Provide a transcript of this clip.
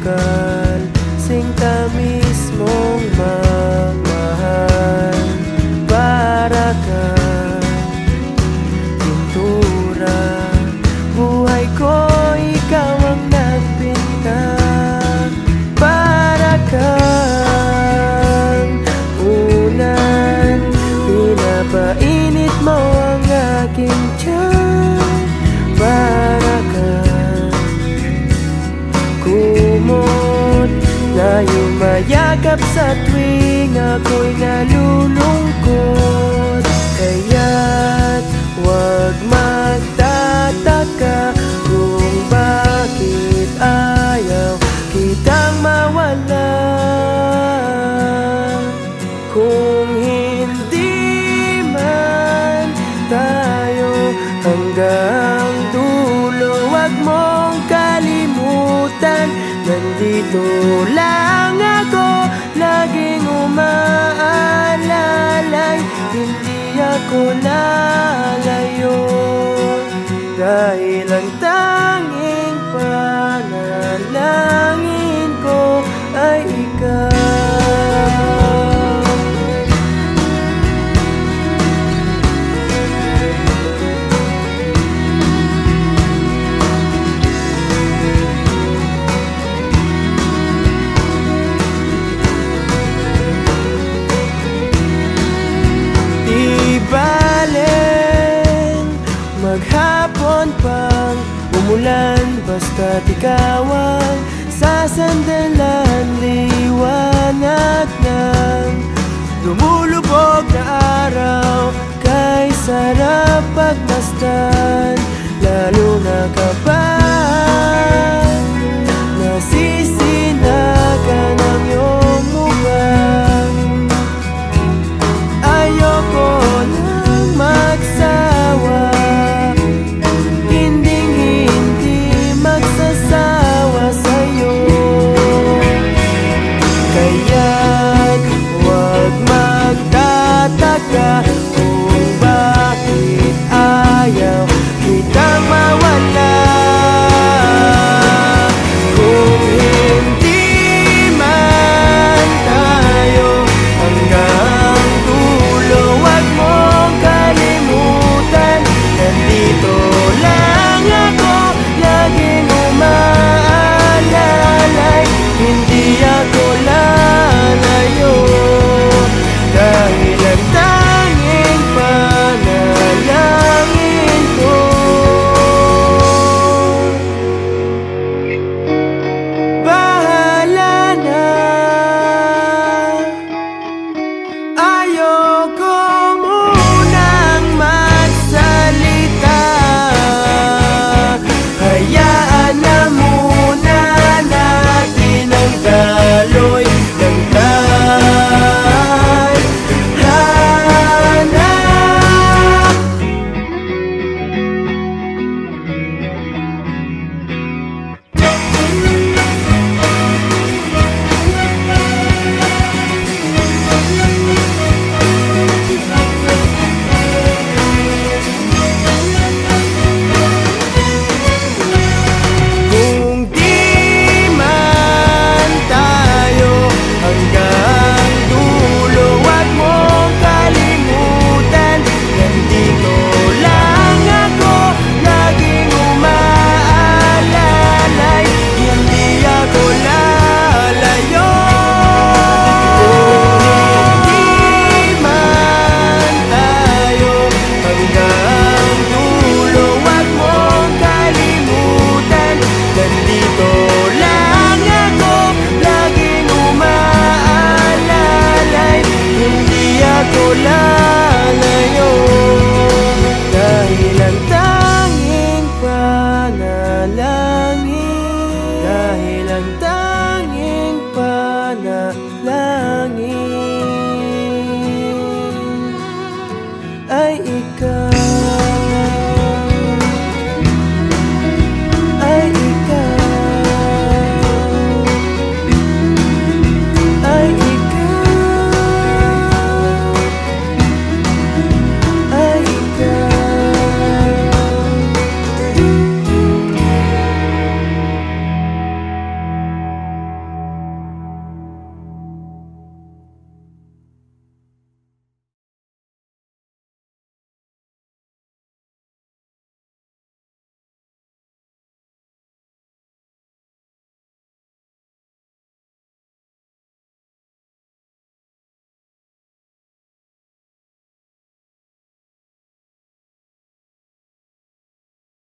bakal Sing ka mismong mamahal. Para ka pintura Buhay ko ikaw ang nagpinta. Para kang unan Pinapainit mo Sikap sa tuwing ako'y nalulungkot. Kaya't huwag magtataka Kung bakit ayaw kitang mawala. Kung hindi man tayo hanggang dulo Huwag mong kalimutan Nandito lang ko nalayo Dahil ang umulan Basta't ikaw ang sasandalan Liwanag ng lumulubog na araw. Kay sarap pagmasdan